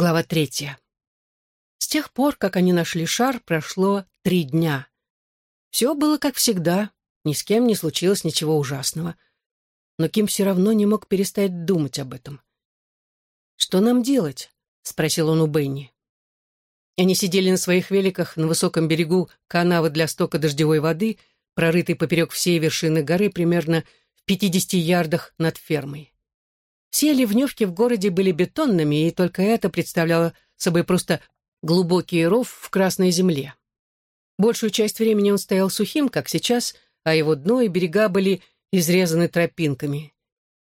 Глава третья. С тех пор, как они нашли шар, прошло три дня. Все было как всегда, ни с кем не случилось ничего ужасного. Но Ким все равно не мог перестать думать об этом. «Что нам делать?» — спросил он у Бенни. Они сидели на своих великах на высоком берегу канавы для стока дождевой воды, прорытой поперек всей вершины горы примерно в 50 ярдах над фермой. Все ливневки в городе были бетонными, и только это представляло собой просто глубокий ров в красной земле. Большую часть времени он стоял сухим, как сейчас, а его дно и берега были изрезаны тропинками.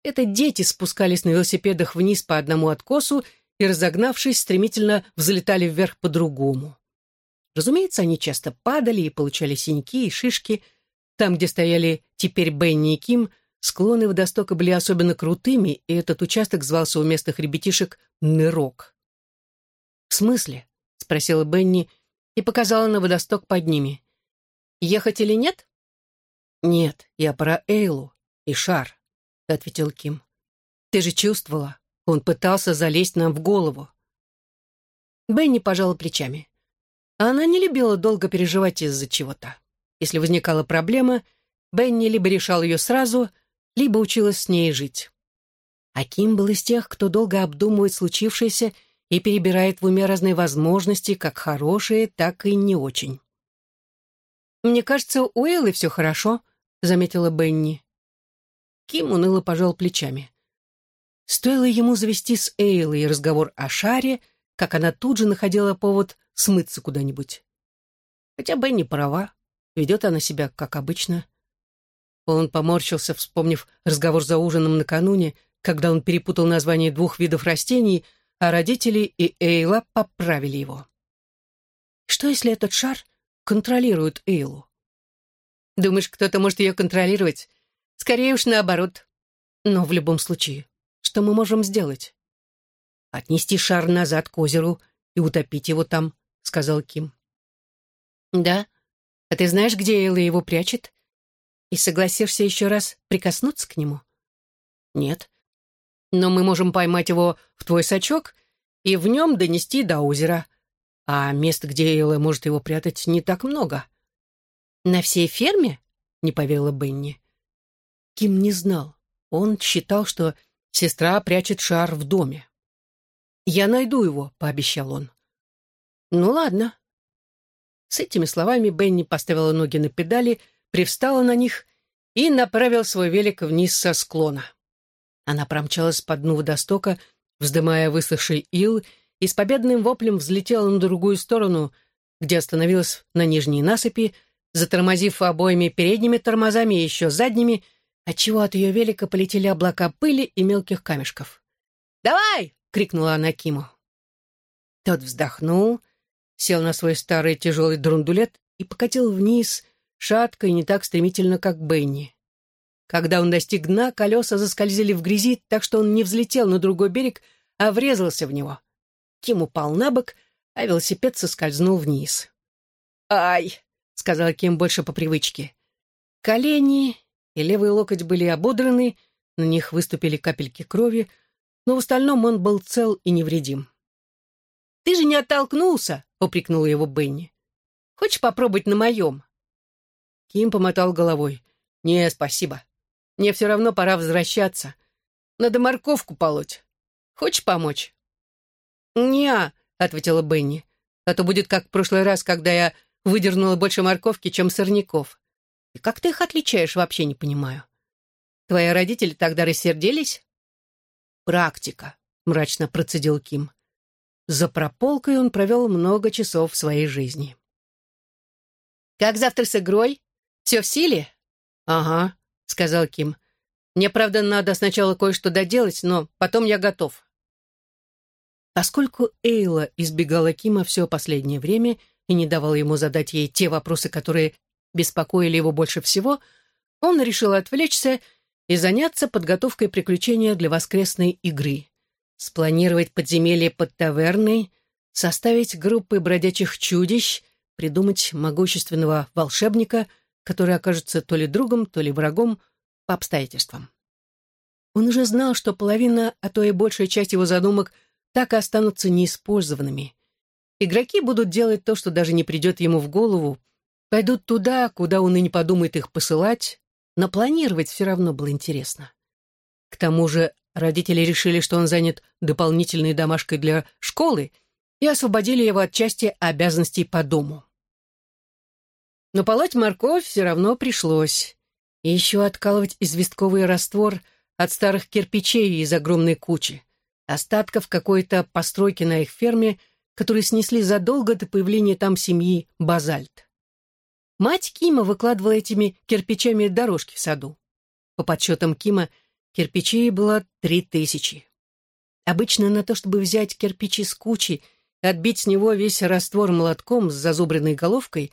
Это дети спускались на велосипедах вниз по одному откосу и, разогнавшись, стремительно взлетали вверх по другому. Разумеется, они часто падали и получали синяки и шишки. Там, где стояли теперь Бенни и Ким, Склоны водостока были особенно крутыми, и этот участок звался у местных ребятишек «Нырок». «В смысле?» — спросила Бенни и показала на водосток под ними. «Ехать или нет?» «Нет, я про Эйлу и шар», — ответил Ким. «Ты же чувствовала, он пытался залезть нам в голову». Бенни пожала плечами. Она не любила долго переживать из-за чего-то. Если возникала проблема, Бенни либо решал ее сразу — либо училась с ней жить. А Ким был из тех, кто долго обдумывает случившееся и перебирает в уме разные возможности, как хорошие, так и не очень. «Мне кажется, у Эллы все хорошо», — заметила Бенни. Ким уныло пожал плечами. Стоило ему завести с Эйлой разговор о шаре, как она тут же находила повод смыться куда-нибудь. Хотя Бенни права, ведет она себя как обычно. Он поморщился, вспомнив разговор за ужином накануне, когда он перепутал название двух видов растений, а родители и Эйла поправили его. Что, если этот шар контролирует Эйлу? Думаешь, кто-то может ее контролировать? Скорее уж наоборот. Но в любом случае, что мы можем сделать? Отнести шар назад к озеру и утопить его там, сказал Ким. Да? А ты знаешь, где Эйла его прячет? И согласишься еще раз прикоснуться к нему? Нет. Но мы можем поймать его в твой сачок и в нем донести до озера. А мест, где Элла может его прятать, не так много. На всей ферме? Не поверила Бенни. Ким не знал. Он считал, что сестра прячет шар в доме. «Я найду его», — пообещал он. «Ну ладно». С этими словами Бенни поставила ноги на педали привстала на них и направил свой велик вниз со склона. Она промчалась по дну водостока, вздымая высохший ил, и с победным воплем взлетела на другую сторону, где остановилась на нижней насыпи, затормозив обоими передними тормозами и еще задними, отчего от ее велика полетели облака пыли и мелких камешков. «Давай!» — крикнула она Киму. Тот вздохнул, сел на свой старый тяжелый друндулет и покатил вниз, шатко и не так стремительно, как Бенни. Когда он достиг дна, колеса заскользили в грязи, так что он не взлетел на другой берег, а врезался в него. Ким упал на бок, а велосипед соскользнул вниз. «Ай!» — сказала Ким больше по привычке. Колени и левый локоть были ободраны, на них выступили капельки крови, но в остальном он был цел и невредим. «Ты же не оттолкнулся!» — упрекнула его Бенни. «Хочешь попробовать на моем?» Ким помотал головой. «Не, спасибо. Мне все равно пора возвращаться. Надо морковку полоть. Хочешь помочь?» «Не-а», ответила Бенни. «А то будет как в прошлый раз, когда я выдернула больше морковки, чем сорняков. И как ты их отличаешь, вообще не понимаю. Твои родители тогда рассердились?» «Практика», — мрачно процедил Ким. За прополкой он провел много часов в своей жизни. «Как завтра с игрой?» «Все в силе?» «Ага», — сказал Ким. «Мне, правда, надо сначала кое-что доделать, но потом я готов». Поскольку Эйла избегала Кима все последнее время и не давала ему задать ей те вопросы, которые беспокоили его больше всего, он решил отвлечься и заняться подготовкой приключения для воскресной игры. Спланировать подземелье под таверной, составить группы бродячих чудищ, придумать могущественного волшебника — который окажется то ли другом, то ли врагом по обстоятельствам. Он уже знал, что половина, а то и большая часть его задумок так и останутся неиспользованными. Игроки будут делать то, что даже не придет ему в голову, пойдут туда, куда он и не подумает их посылать, но планировать все равно было интересно. К тому же родители решили, что он занят дополнительной домашкой для школы и освободили его от части обязанностей по дому. Но полоть морковь все равно пришлось. И еще откалывать известковый раствор от старых кирпичей из огромной кучи, остатков какой-то постройки на их ферме, которые снесли задолго до появления там семьи Базальт. Мать Кима выкладывала этими кирпичами дорожки в саду. По подсчетам Кима, кирпичей было три тысячи. Обычно на то, чтобы взять кирпичи с кучи и отбить с него весь раствор молотком с зазубренной головкой,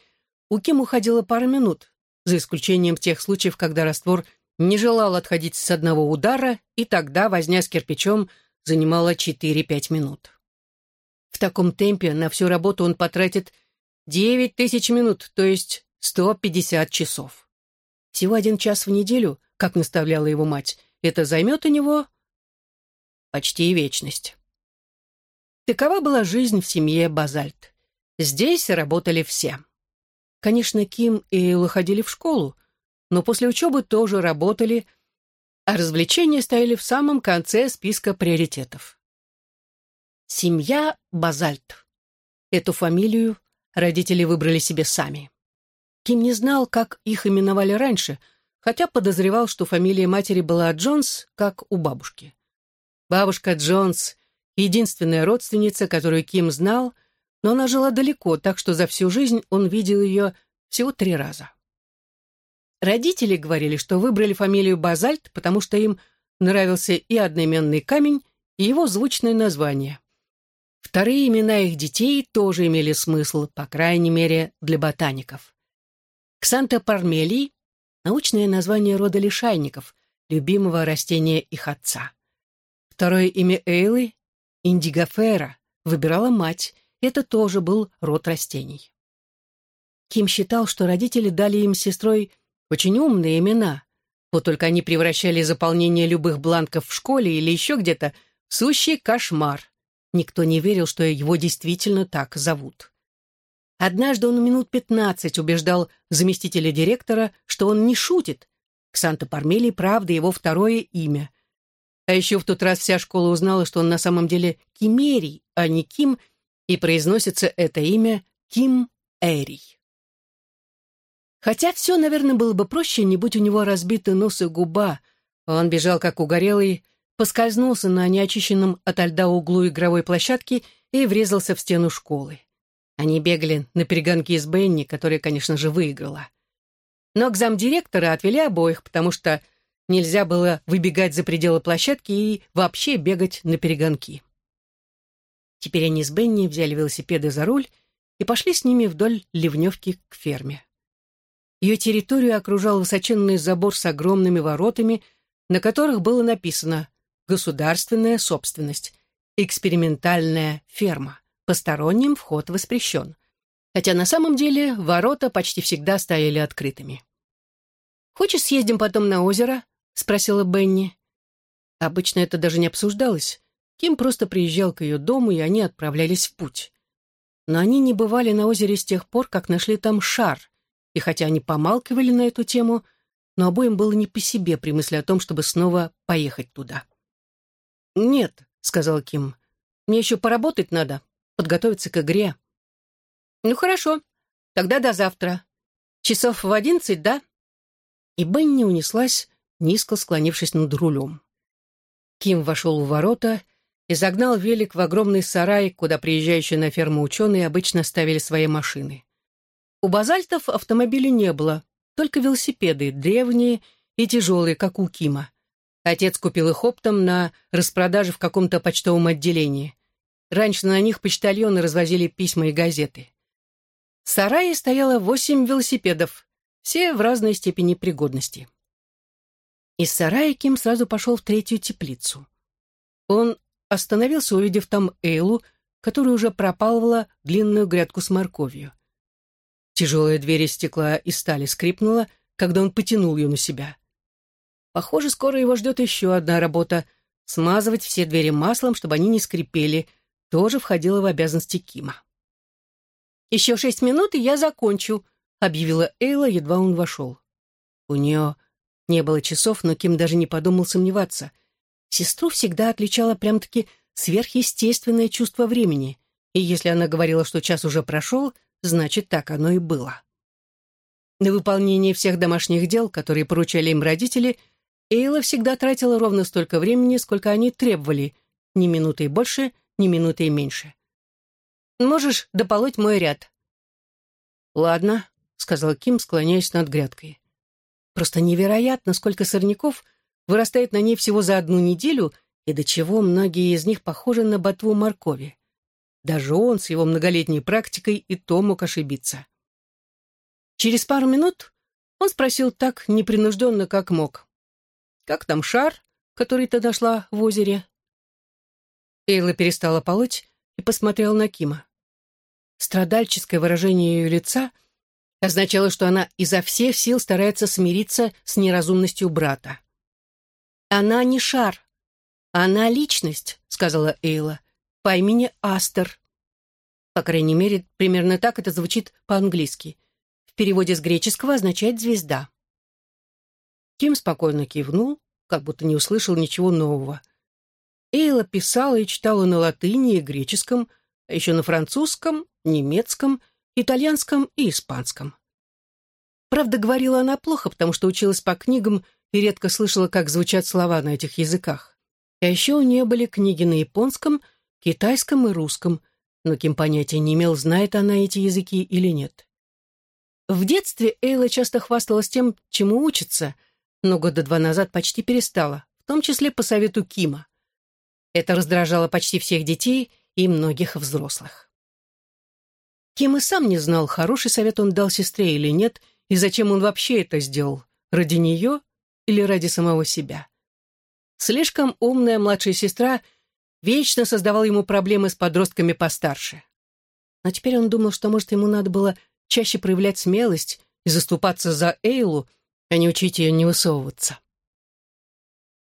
у Ким уходило пара минут, за исключением тех случаев, когда раствор не желал отходить с одного удара, и тогда возня с кирпичом занимала 4-5 минут. В таком темпе на всю работу он потратит 9 тысяч минут, то есть 150 часов. Всего один час в неделю, как наставляла его мать, это займет у него почти вечность. Такова была жизнь в семье Базальт. Здесь работали все. Конечно, Ким и Эйла ходили в школу, но после учебы тоже работали, а развлечения стояли в самом конце списка приоритетов. Семья Базальт. Эту фамилию родители выбрали себе сами. Ким не знал, как их именовали раньше, хотя подозревал, что фамилия матери была Джонс, как у бабушки. Бабушка Джонс — единственная родственница, которую Ким знал — но она жила далеко, так что за всю жизнь он видел ее всего три раза. Родители говорили, что выбрали фамилию Базальт, потому что им нравился и одноименный камень, и его звучное название. Вторые имена их детей тоже имели смысл, по крайней мере, для ботаников. Ксанта Пармелий — научное название рода лишайников, любимого растения их отца. Второе имя Эйлы — Индигофера, выбирала мать, это тоже был род растений. Ким считал, что родители дали им с сестрой очень умные имена, вот только они превращали заполнение любых бланков в школе или еще где-то в сущий кошмар. Никто не верил, что его действительно так зовут. Однажды он минут пятнадцать убеждал заместителя директора, что он не шутит. Ксанта Пармелий, правда, его второе имя. А еще в тот раз вся школа узнала, что он на самом деле Кимерий, а не Ким, и произносится это имя Ким Эрий. Хотя все, наверное, было бы проще, не будь у него разбиты нос и губа. Он бежал как угорелый, поскользнулся на неочищенном ото льда углу игровой площадки и врезался в стену школы. Они бегали на перегонки с Бенни, которая, конечно же, выиграла. Но к замдиректора отвели обоих, потому что нельзя было выбегать за пределы площадки и вообще бегать на перегонки. Теперь они с Бенни взяли велосипеды за руль и пошли с ними вдоль ливневки к ферме. Ее территорию окружал высоченный забор с огромными воротами, на которых было написано «Государственная собственность», «Экспериментальная ферма», «Посторонним вход воспрещен». Хотя на самом деле ворота почти всегда стояли открытыми. «Хочешь, съездим потом на озеро?» — спросила Бенни. Обычно это даже не обсуждалось. Ким просто приезжал к ее дому, и они отправлялись в путь. Но они не бывали на озере с тех пор, как нашли там шар, и хотя они помалкивали на эту тему, но обоим было не по себе при мысли о том, чтобы снова поехать туда. «Нет», — сказал Ким, — «мне еще поработать надо, подготовиться к игре». «Ну хорошо, тогда до завтра. Часов в одиннадцать, да?» И Бенни унеслась, низко склонившись над рулем. Ким вошел в ворота и загнал велик в огромный сарай, куда приезжающие на ферму ученые обычно ставили свои машины. У базальтов автомобилей не было, только велосипеды, древние и тяжелые, как у Кима. Отец купил их оптом на распродаже в каком-то почтовом отделении. Раньше на них почтальоны развозили письма и газеты. В сарае стояло восемь велосипедов, все в разной степени пригодности. Из сарая Ким сразу пошел в третью теплицу. Он остановился, увидев там Эйлу, которая уже пропалывала длинную грядку с морковью. Тяжелая дверь из стекла и стали скрипнула, когда он потянул ее на себя. Похоже, скоро его ждет еще одна работа смазывать все двери маслом, чтобы они не скрипели, тоже входило в обязанности Кима. «Еще шесть минут, и я закончу», — объявила Эйла, едва он вошел. У нее не было часов, но Ким даже не подумал сомневаться. Сестру всегда отличало прям-таки сверхъестественное чувство времени, и если она говорила, что час уже прошел, значит, так оно и было. На выполнение всех домашних дел, которые поручали им родители, Эйла всегда тратила ровно столько времени, сколько они требовали, ни минуты больше, ни минуты меньше. «Можешь дополоть мой ряд?» «Ладно», — сказал Ким, склоняясь над грядкой. «Просто невероятно, сколько сорняков вырастает на ней всего за одну неделю, и до чего многие из них похожи на ботву моркови. Даже он с его многолетней практикой и то мог ошибиться. Через пару минут он спросил так непринужденно, как мог. «Как там шар, который ты нашла в озере?» Эйла перестала полоть и посмотрела на Кима. Страдальческое выражение ее лица означало, что она изо всех сил старается смириться с неразумностью брата. «Она не шар, она личность», — сказала Эйла, — «по имени Астер». По крайней мере, примерно так это звучит по-английски — переводе с греческого означает «звезда». Ким спокойно кивнул, как будто не услышал ничего нового. Эйла писала и читала на латыни и греческом, а еще на французском, немецком, итальянском и испанском. Правда, говорила она плохо, потому что училась по книгам и редко слышала, как звучат слова на этих языках. А еще у нее были книги на японском, китайском и русском, но Ким понятия не имел, знает она эти языки или нет. В детстве Эйла часто хвасталась тем, чему учится, но года два назад почти перестала, в том числе по совету Кима. Это раздражало почти всех детей и многих взрослых. Ким и сам не знал, хороший совет он дал сестре или нет, и зачем он вообще это сделал, ради нее или ради самого себя. Слишком умная младшая сестра вечно создавала ему проблемы с подростками постарше. Но теперь он думал, что, может, ему надо было чаще проявлять смелость и заступаться за Эйлу, а не учить ее не высовываться.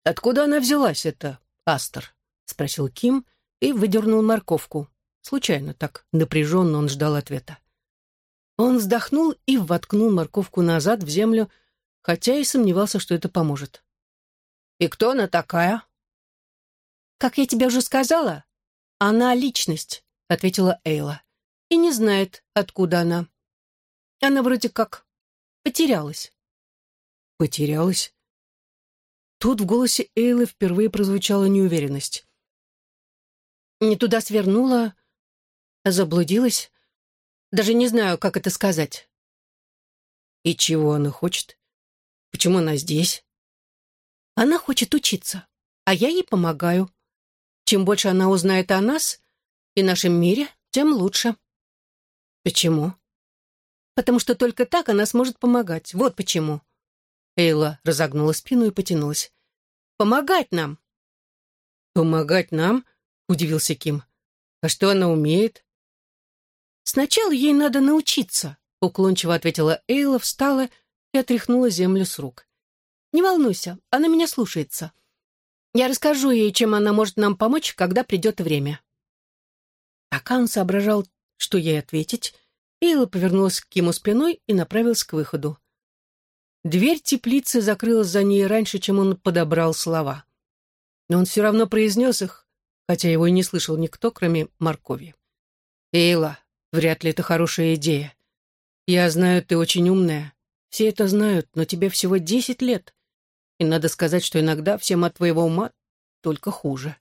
«Откуда она взялась, эта Астер?» — спросил Ким и выдернул морковку. Случайно, так напряженно он ждал ответа. Он вздохнул и воткнул морковку назад в землю, хотя и сомневался, что это поможет. «И кто она такая?» «Как я тебе уже сказала, она личность», — ответила Эйла, «и не знает, откуда она. Она вроде как потерялась. Потерялась? Тут в голосе Эйлы впервые прозвучала неуверенность. Не туда свернула, заблудилась. Даже не знаю, как это сказать. И чего она хочет? Почему она здесь? Она хочет учиться, а я ей помогаю. Чем больше она узнает о нас и нашем мире, тем лучше. Почему? потому что только так она сможет помогать. Вот почему». Эйла разогнула спину и потянулась. «Помогать нам!» «Помогать нам?» — удивился Ким. «А что она умеет?» «Сначала ей надо научиться», — уклончиво ответила Эйла, встала и отряхнула землю с рук. «Не волнуйся, она меня слушается. Я расскажу ей, чем она может нам помочь, когда придет время». Пока он соображал, что ей ответить, Эйла повернулась к Киму спиной и направилась к выходу. Дверь теплицы закрылась за ней раньше, чем он подобрал слова. Но он все равно произнес их, хотя его и не слышал никто, кроме моркови. «Эйла, вряд ли это хорошая идея. Я знаю, ты очень умная. Все это знают, но тебе всего десять лет. И надо сказать, что иногда всем от твоего ума только хуже».